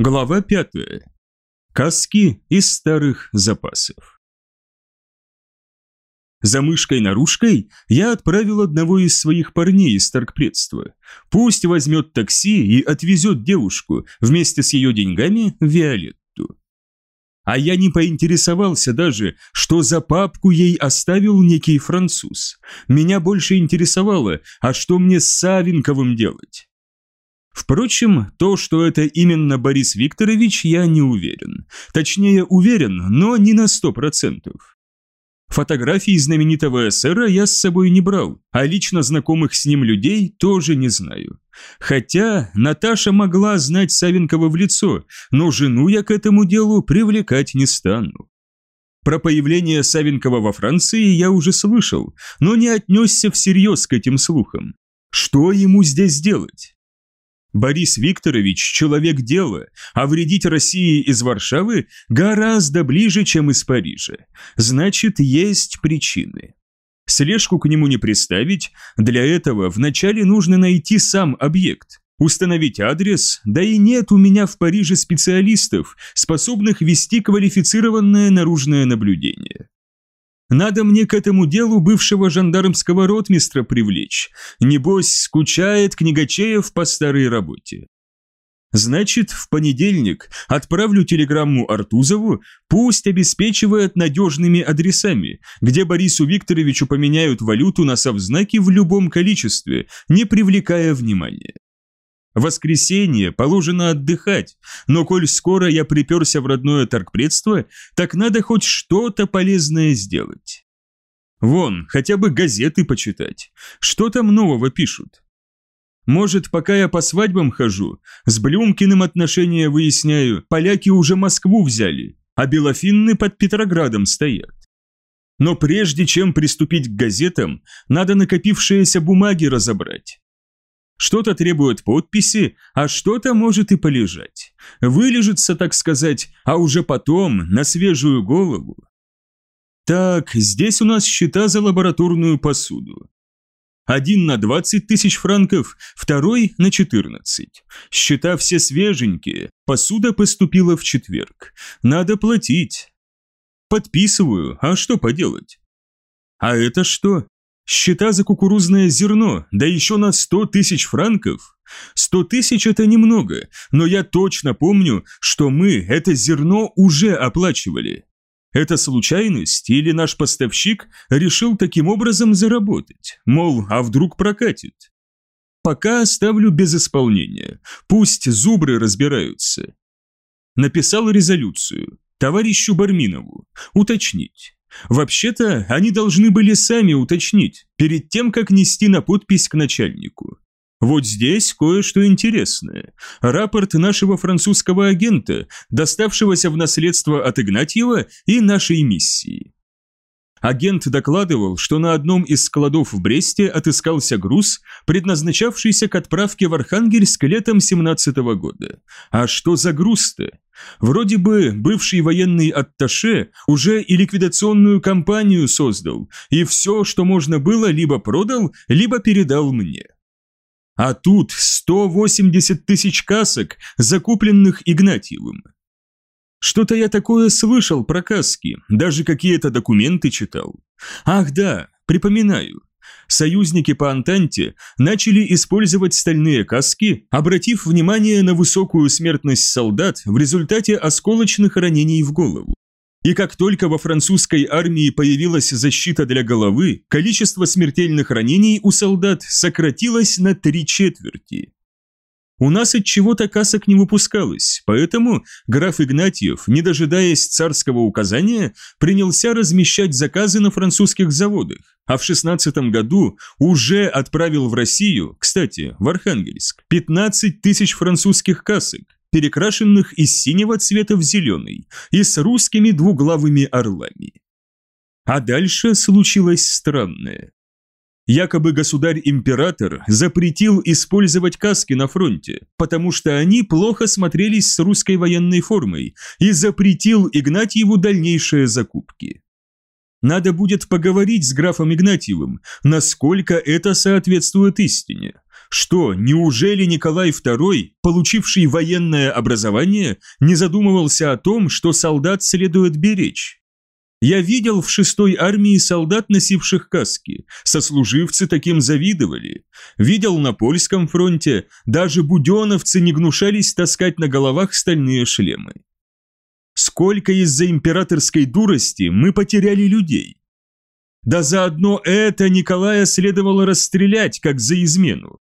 Глава 5. Каски из старых запасов. За мышкой-нарушкой я отправил одного из своих парней из торгпредства. Пусть возьмет такси и отвезет девушку вместе с ее деньгами в Виолетту. А я не поинтересовался даже, что за папку ей оставил некий француз. Меня больше интересовало, а что мне с Савенковым делать? Впрочем, то, что это именно Борис Викторович, я не уверен. Точнее, уверен, но не на сто процентов. Фотографии знаменитого эсера я с собой не брал, а лично знакомых с ним людей тоже не знаю. Хотя Наташа могла знать Савенкова в лицо, но жену я к этому делу привлекать не стану. Про появление Савенкова во Франции я уже слышал, но не отнесся всерьез к этим слухам. Что ему здесь делать? Борис Викторович – человек дела, а вредить России из Варшавы гораздо ближе, чем из Парижа. Значит, есть причины. Слежку к нему не приставить, для этого вначале нужно найти сам объект, установить адрес, да и нет у меня в Париже специалистов, способных вести квалифицированное наружное наблюдение. Надо мне к этому делу бывшего жандармского ротмистра привлечь. Небось, скучает книгачеев по старой работе. Значит, в понедельник отправлю телеграмму Артузову, пусть обеспечивает надежными адресами, где Борису Викторовичу поменяют валюту на совзнаки в любом количестве, не привлекая внимания. Воскресенье положено отдыхать, но коль скоро я приперся в родное торгпредство, так надо хоть что-то полезное сделать. Вон, хотя бы газеты почитать. Что там нового пишут? Может, пока я по свадьбам хожу, с Блюмкиным отношения выясняю, поляки уже Москву взяли, а белофинны под Петроградом стоят. Но прежде чем приступить к газетам, надо накопившиеся бумаги разобрать. Что-то требует подписи, а что-то может и полежать. Вылежится, так сказать, а уже потом, на свежую голову. Так, здесь у нас счета за лабораторную посуду. Один на 20 тысяч франков, второй на 14. Счета все свеженькие, посуда поступила в четверг. Надо платить. Подписываю, а что поделать? А это что? Счета за кукурузное зерно, да еще на 100 тысяч франков. 100 тысяч это немного, но я точно помню, что мы это зерно уже оплачивали. Это случайность или наш поставщик решил таким образом заработать? Мол, а вдруг прокатит? Пока оставлю без исполнения. Пусть зубры разбираются. Написал резолюцию. Товарищу Барминову. Уточнить. Вообще-то, они должны были сами уточнить, перед тем, как нести на подпись к начальнику. Вот здесь кое-что интересное. Рапорт нашего французского агента, доставшегося в наследство от Игнатьева и нашей миссии. Агент докладывал, что на одном из складов в Бресте отыскался груз, предназначавшийся к отправке в Архангельск летом 17 -го года. А что за груз-то? Вроде бы бывший военный атташе уже и ликвидационную компанию создал, и все, что можно было, либо продал, либо передал мне. А тут 180 тысяч касок, закупленных Игнатьевым. Что-то я такое слышал про каски, даже какие-то документы читал. Ах да, припоминаю. Союзники по Антанте начали использовать стальные каски, обратив внимание на высокую смертность солдат в результате осколочных ранений в голову. И как только во французской армии появилась защита для головы, количество смертельных ранений у солдат сократилось на три четверти. У нас от чего-то касок не выпускалось, поэтому граф Игнатьев, не дожидаясь царского указания, принялся размещать заказы на французских заводах, а в 16 году уже отправил в Россию, кстати, в Архангельск, 15 тысяч французских касок, перекрашенных из синего цвета в зеленый и с русскими двуглавыми орлами. А дальше случилось странное. Якобы государь-император запретил использовать каски на фронте, потому что они плохо смотрелись с русской военной формой, и запретил Игнатьеву дальнейшие закупки. Надо будет поговорить с графом Игнатьевым, насколько это соответствует истине. Что, неужели Николай II, получивший военное образование, не задумывался о том, что солдат следует беречь? Я видел в шестой армии солдат, носивших каски. Сослуживцы таким завидовали. Видел на польском фронте, даже буденовцы не гнушались таскать на головах стальные шлемы. Сколько из-за императорской дурости мы потеряли людей. Да заодно это Николая следовало расстрелять, как за измену.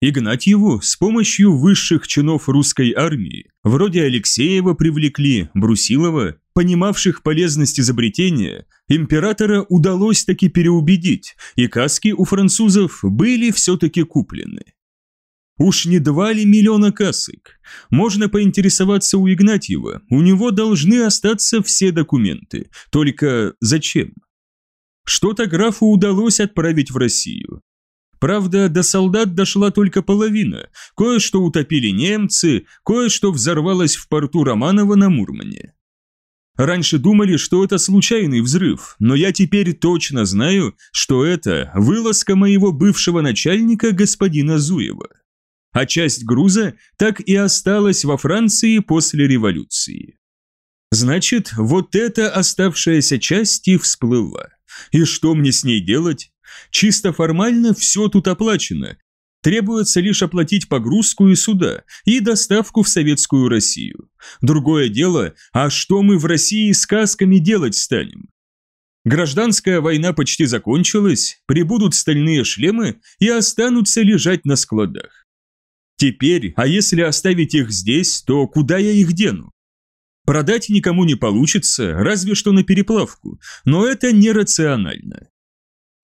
Игнатьеву с помощью высших чинов русской армии, вроде Алексеева привлекли, Брусилова, понимавших полезность изобретения, императора удалось таки переубедить, и каски у французов были все-таки куплены. Уж не два ли миллиона касок? Можно поинтересоваться у Игнатьева, у него должны остаться все документы, только зачем? Что-то графу удалось отправить в Россию, Правда, до солдат дошла только половина, кое-что утопили немцы, кое-что взорвалось в порту Романова на Мурмане. Раньше думали, что это случайный взрыв, но я теперь точно знаю, что это вылазка моего бывшего начальника господина Зуева. А часть груза так и осталась во Франции после революции. Значит, вот эта оставшаяся часть и всплыла. И что мне с ней делать? Чисто формально все тут оплачено. Требуется лишь оплатить погрузку и суда, и доставку в Советскую Россию. Другое дело, а что мы в России с касками делать станем? Гражданская война почти закончилась, прибудут стальные шлемы и останутся лежать на складах. Теперь, а если оставить их здесь, то куда я их дену? Продать никому не получится, разве что на переплавку, но это нерационально.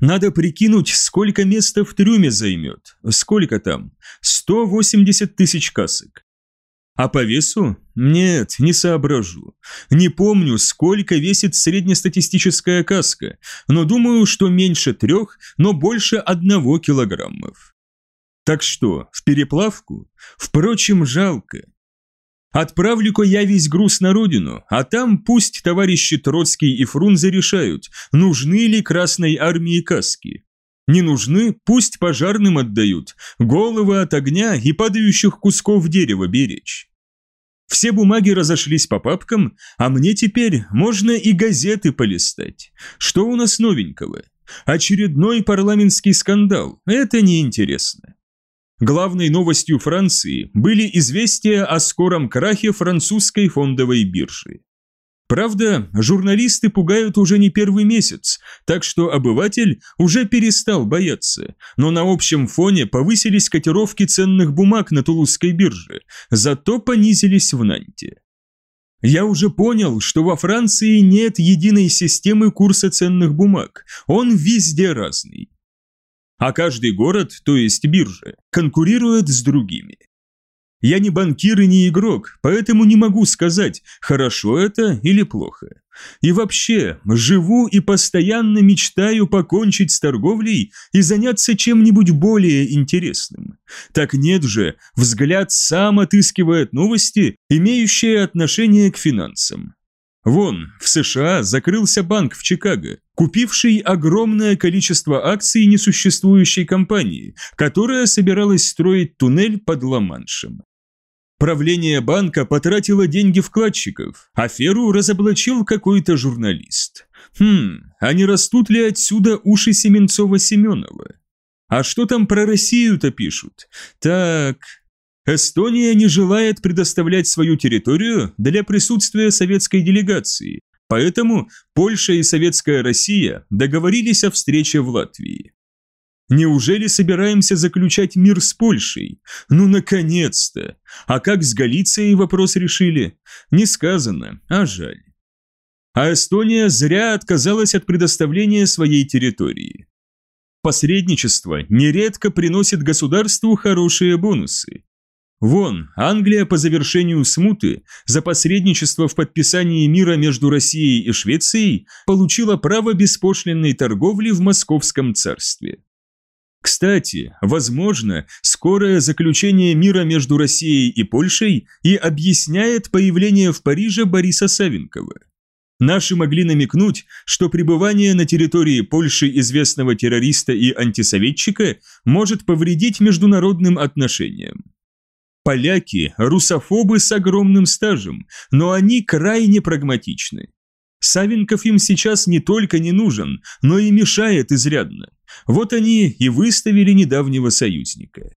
Надо прикинуть, сколько места в трюме займет. Сколько там? 180 тысяч касок. А по весу? Нет, не соображу. Не помню, сколько весит среднестатистическая каска, но думаю, что меньше трех, но больше одного килограммов. Так что, в переплавку? Впрочем, жалко. Отправлю-ка я весь груз на родину, а там пусть товарищи Троцкий и Фрунзе решают, нужны ли Красной армии каски. Не нужны, пусть пожарным отдают, головы от огня и падающих кусков дерева беречь. Все бумаги разошлись по папкам, а мне теперь можно и газеты полистать. Что у нас новенького? Очередной парламентский скандал, это неинтересно. Главной новостью Франции были известия о скором крахе французской фондовой биржи. Правда, журналисты пугают уже не первый месяц, так что обыватель уже перестал бояться, но на общем фоне повысились котировки ценных бумаг на Тулузской бирже, зато понизились в Нанте. Я уже понял, что во Франции нет единой системы курса ценных бумаг, он везде разный а каждый город, то есть биржа, конкурирует с другими. Я не банкир и не игрок, поэтому не могу сказать, хорошо это или плохо. И вообще, живу и постоянно мечтаю покончить с торговлей и заняться чем-нибудь более интересным. Так нет же, взгляд сам отыскивает новости, имеющие отношение к финансам. Вон, в США закрылся банк в Чикаго, купивший огромное количество акций несуществующей компании, которая собиралась строить туннель под Ла-Маншем. Правление банка потратило деньги вкладчиков, аферу разоблачил какой-то журналист. Хм, а не растут ли отсюда уши Семенцова-Семенова? А что там про Россию-то пишут? Так, Эстония не желает предоставлять свою территорию для присутствия советской делегации, поэтому Польша и Советская Россия договорились о встрече в Латвии. Неужели собираемся заключать мир с Польшей? Ну, наконец-то! А как с Галицией вопрос решили? Не сказано, а жаль. А Эстония зря отказалась от предоставления своей территории. Посредничество нередко приносит государству хорошие бонусы. Вон, Англия по завершению смуты за посредничество в подписании мира между Россией и Швецией получила право беспошлинной торговли в Московском царстве. Кстати, возможно, скорое заключение мира между Россией и Польшей и объясняет появление в Париже Бориса Савенкова. Наши могли намекнуть, что пребывание на территории Польши известного террориста и антисоветчика может повредить международным отношениям. Поляки – русофобы с огромным стажем, но они крайне прагматичны. Савенков им сейчас не только не нужен, но и мешает изрядно. Вот они и выставили недавнего союзника.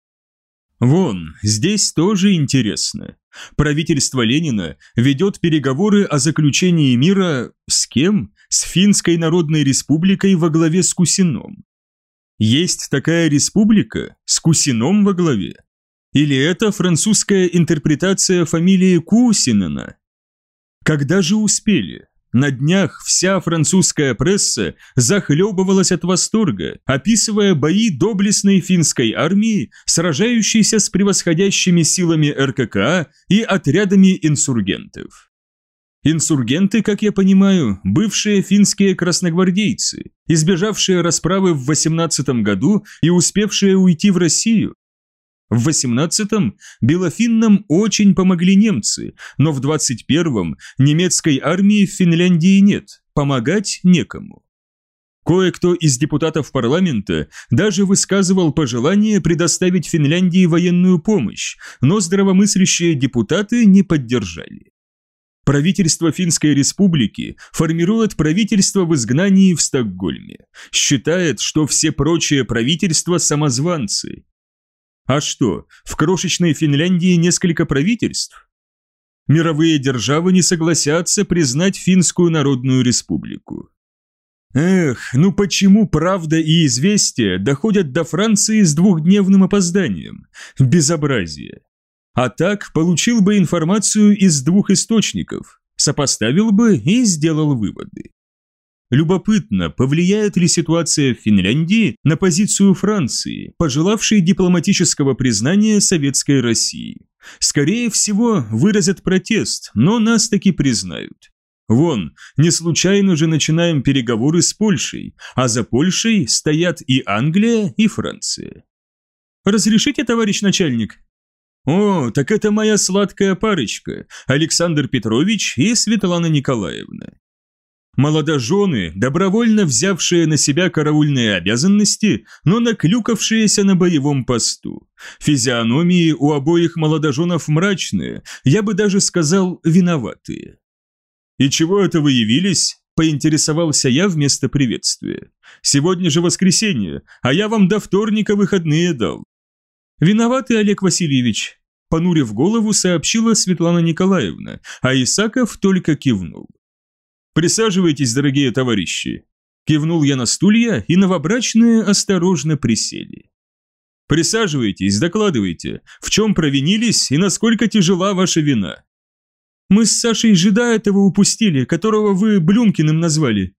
Вон, здесь тоже интересно. Правительство Ленина ведет переговоры о заключении мира с кем? С Финской Народной Республикой во главе с Кусином. Есть такая республика с Кусином во главе? Или это французская интерпретация фамилии Кусинена? Когда же успели? На днях вся французская пресса захлебывалась от восторга, описывая бои доблестной финской армии, сражающейся с превосходящими силами РККА и отрядами инсургентов. Инсургенты, как я понимаю, бывшие финские красногвардейцы, избежавшие расправы в 18 году и успевшие уйти в Россию, в 18-м белофиннам очень помогли немцы, но в 21-м немецкой армии в Финляндии нет, помогать некому. Кое-кто из депутатов парламента даже высказывал пожелание предоставить Финляндии военную помощь, но здравомыслящие депутаты не поддержали. Правительство Финской республики формирует правительство в изгнании в Стокгольме, считает, что все прочие правительства – самозванцы, а что, в крошечной Финляндии несколько правительств? Мировые державы не согласятся признать Финскую Народную Республику. Эх, ну почему правда и известия доходят до Франции с двухдневным опозданием? Безобразие. А так получил бы информацию из двух источников, сопоставил бы и сделал выводы. Любопытно, повлияет ли ситуация в Финляндии на позицию Франции, пожелавшей дипломатического признания Советской России. Скорее всего, выразят протест, но нас таки признают. Вон, не случайно же начинаем переговоры с Польшей, а за Польшей стоят и Англия, и Франция. Разрешите, товарищ начальник? О, так это моя сладкая парочка, Александр Петрович и Светлана Николаевна. Молодожены, добровольно взявшие на себя караульные обязанности, но наклюкавшиеся на боевом посту. Физиономии у обоих молодоженов мрачные, я бы даже сказал, виноватые. «И чего это вы явились?» – поинтересовался я вместо приветствия. «Сегодня же воскресенье, а я вам до вторника выходные дал». «Виноваты, Олег Васильевич», – понурив голову, сообщила Светлана Николаевна, а Исаков только кивнул. «Присаживайтесь, дорогие товарищи!» Кивнул я на стулья, и новобрачные осторожно присели. «Присаживайтесь, докладывайте, в чем провинились и насколько тяжела ваша вина?» «Мы с Сашей жида этого упустили, которого вы Блюмкиным назвали»,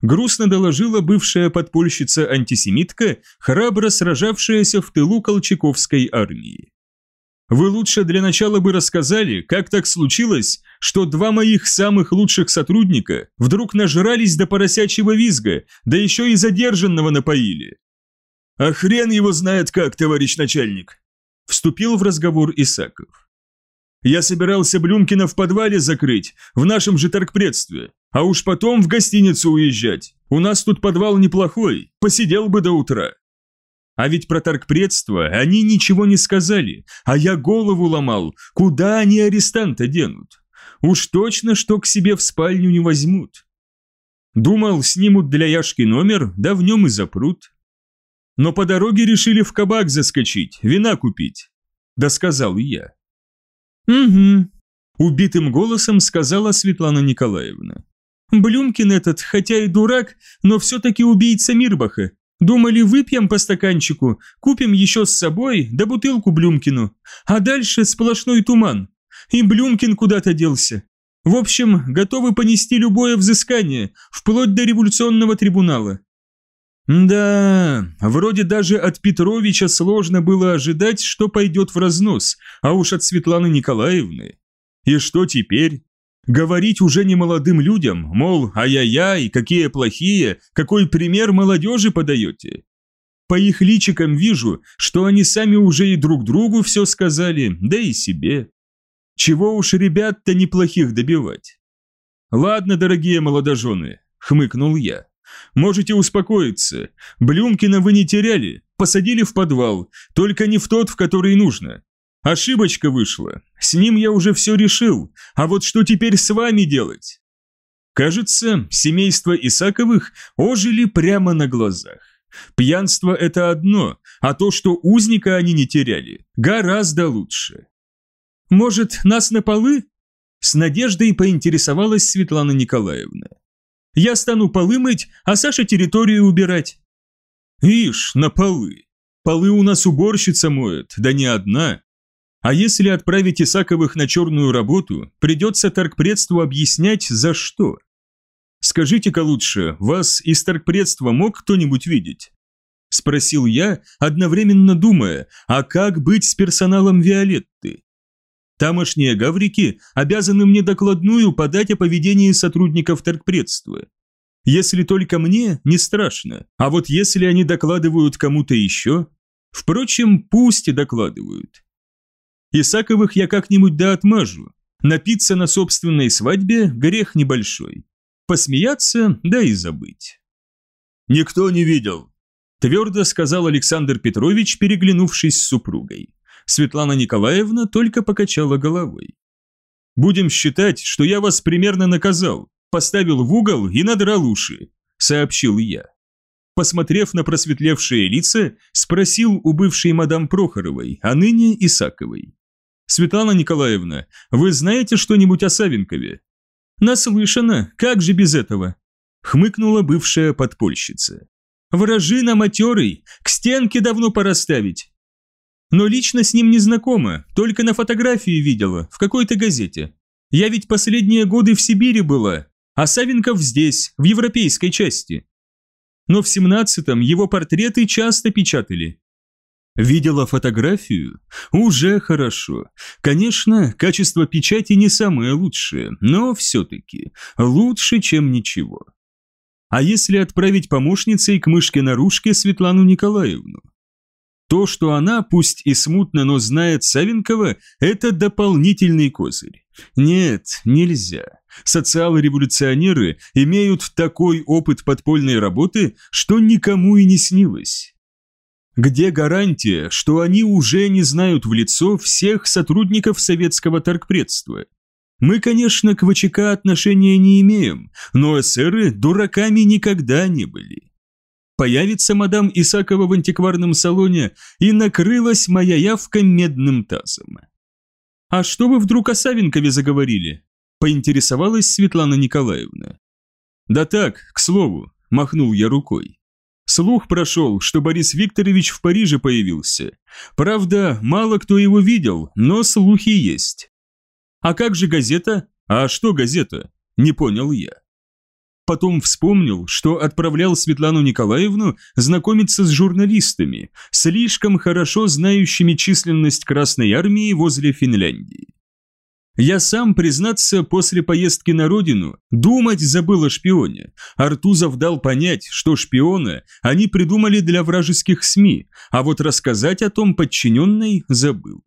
грустно доложила бывшая подпольщица-антисемитка, храбро сражавшаяся в тылу Колчаковской армии. Вы лучше для начала бы рассказали, как так случилось, что два моих самых лучших сотрудника вдруг нажрались до поросячьего визга, да еще и задержанного напоили. А хрен его знает как, товарищ начальник. Вступил в разговор Исаков. Я собирался Блюмкина в подвале закрыть, в нашем же торгпредстве, а уж потом в гостиницу уезжать. У нас тут подвал неплохой, посидел бы до утра. А ведь про торгпредство они ничего не сказали, а я голову ломал, куда они арестанта денут. Уж точно, что к себе в спальню не возьмут. Думал, снимут для Яшки номер, да в нем и запрут. Но по дороге решили в кабак заскочить, вина купить. Да сказал я. Угу. Убитым голосом сказала Светлана Николаевна. Блюмкин этот, хотя и дурак, но все-таки убийца Мирбаха, Думали, выпьем по стаканчику, купим еще с собой, да бутылку Блюмкину. А дальше сплошной туман. И Блюмкин куда-то делся. В общем, готовы понести любое взыскание, вплоть до революционного трибунала. Да, вроде даже от Петровича сложно было ожидать, что пойдет в разнос, а уж от Светланы Николаевны. И что теперь? Говорить уже не молодым людям, мол, ай-яй-яй, какие плохие, какой пример молодежи подаете. По их личикам вижу, что они сами уже и друг другу все сказали, да и себе. Чего уж ребят-то неплохих добивать. «Ладно, дорогие молодожены», – хмыкнул я. «Можете успокоиться. Блюмкина вы не теряли, посадили в подвал, только не в тот, в который нужно. Ошибочка вышла. С ним я уже все решил. А вот что теперь с вами делать? Кажется, семейство Исаковых ожили прямо на глазах. Пьянство – это одно, а то, что узника они не теряли, гораздо лучше. «Может, нас на полы?» С надеждой поинтересовалась Светлана Николаевна. «Я стану полы мыть, а Саша территорию убирать». «Ишь, на полы. Полы у нас уборщица моет, да не одна. А если отправить Исаковых на черную работу, придется торгпредству объяснять, за что. Скажите-ка лучше, вас из торгпредства мог кто-нибудь видеть? Спросил я, одновременно думая, а как быть с персоналом Виолетты? Тамошние гаврики обязаны мне докладную подать о поведении сотрудников торгпредства. Если только мне, не страшно, а вот если они докладывают кому-то еще... Впрочем, пусть и докладывают. Исаковых я как-нибудь да отмажу. Напиться на собственной свадьбе – грех небольшой. Посмеяться, да и забыть. «Никто не видел», – твердо сказал Александр Петрович, переглянувшись с супругой. Светлана Николаевна только покачала головой. «Будем считать, что я вас примерно наказал, поставил в угол и надрал уши», – сообщил я. Посмотрев на просветлевшие лица, спросил у бывшей мадам Прохоровой, а ныне Исаковой. «Светлана Николаевна, вы знаете что-нибудь о Савенкове?» «Наслышана, как же без этого?» Хмыкнула бывшая подпольщица. «Вражина матерый, к стенке давно пора ставить». Но лично с ним не знакома, только на фотографии видела, в какой-то газете. Я ведь последние годы в Сибири была, а Савенков здесь, в европейской части. Но в семнадцатом его портреты часто печатали. Видела фотографию? Уже хорошо. Конечно, качество печати не самое лучшее, но все-таки лучше, чем ничего. А если отправить помощницей к мышке наружке Светлану Николаевну? То, что она, пусть и смутно, но знает Савенкова, это дополнительный козырь. Нет, нельзя. Социал-революционеры имеют такой опыт подпольной работы, что никому и не снилось. Где гарантия, что они уже не знают в лицо всех сотрудников советского торгпредства? Мы, конечно, к ВЧК отношения не имеем, но эсеры дураками никогда не были. Появится мадам Исакова в антикварном салоне, и накрылась моя явка медным тазом. «А что вы вдруг о Савенкове заговорили?» – поинтересовалась Светлана Николаевна. «Да так, к слову», – махнул я рукой. Слух прошел, что Борис Викторович в Париже появился. Правда, мало кто его видел, но слухи есть. А как же газета? А что газета? Не понял я. Потом вспомнил, что отправлял Светлану Николаевну знакомиться с журналистами, слишком хорошо знающими численность Красной Армии возле Финляндии. Я сам, признаться, после поездки на родину думать забыл о шпионе. Артузов дал понять, что шпиона они придумали для вражеских СМИ, а вот рассказать о том подчиненной забыл.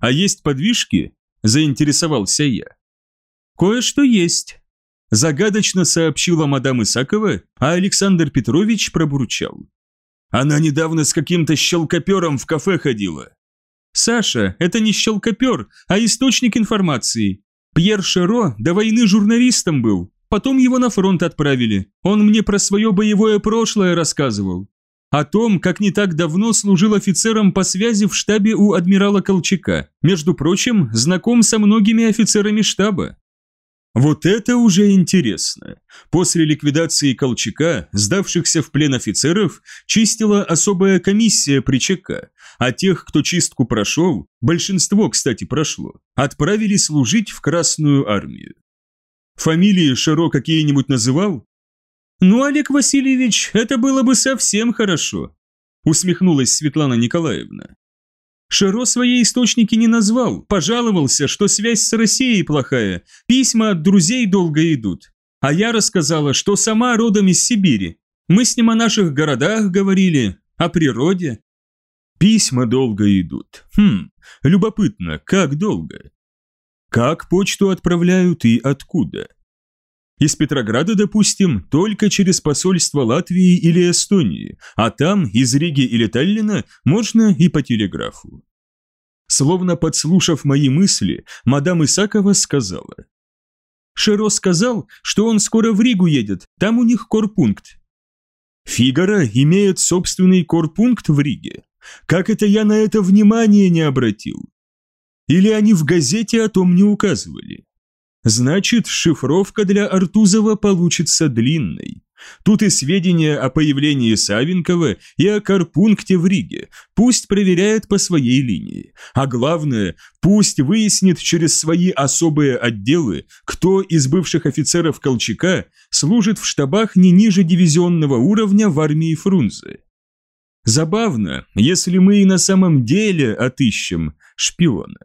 «А есть подвижки?» – заинтересовался я. «Кое-что есть», – загадочно сообщила мадам Исакова, а Александр Петрович пробурчал. «Она недавно с каким-то щелкопером в кафе ходила. Саша, это не щелкопер, а источник информации. Пьер Шеро до войны журналистом был, потом его на фронт отправили. Он мне про свое боевое прошлое рассказывал. О том, как не так давно служил офицером по связи в штабе у адмирала Колчака. Между прочим, знаком со многими офицерами штаба. Вот это уже интересно. После ликвидации Колчака, сдавшихся в плен офицеров, чистила особая комиссия при ЧК, а тех, кто чистку прошел, большинство, кстати, прошло, отправили служить в Красную армию. Фамилии Шаро какие-нибудь называл? Ну, Олег Васильевич, это было бы совсем хорошо, усмехнулась Светлана Николаевна. Широ свои источники не назвал, пожаловался, что связь с Россией плохая, письма от друзей долго идут. А я рассказала, что сама родом из Сибири. Мы с ним о наших городах говорили, о природе. Письма долго идут. Хм, любопытно, как долго? Как почту отправляют и откуда? Из Петрограда, допустим, только через посольство Латвии или Эстонии, а там, из Риги или Таллина, можно и по телеграфу. Словно подслушав мои мысли, мадам Исакова сказала. Шеро сказал, что он скоро в Ригу едет, там у них корпункт. Фигара имеет собственный корпункт в Риге. Как это я на это внимание не обратил? Или они в газете о том не указывали? Значит, шифровка для Артузова получится длинной. Тут и сведения о появлении Савенкова и о карпункте в Риге. Пусть проверяет по своей линии. А главное, пусть выяснит через свои особые отделы, кто из бывших офицеров Колчака служит в штабах не ниже дивизионного уровня в армии Фрунзе. Забавно, если мы и на самом деле отыщем шпиона.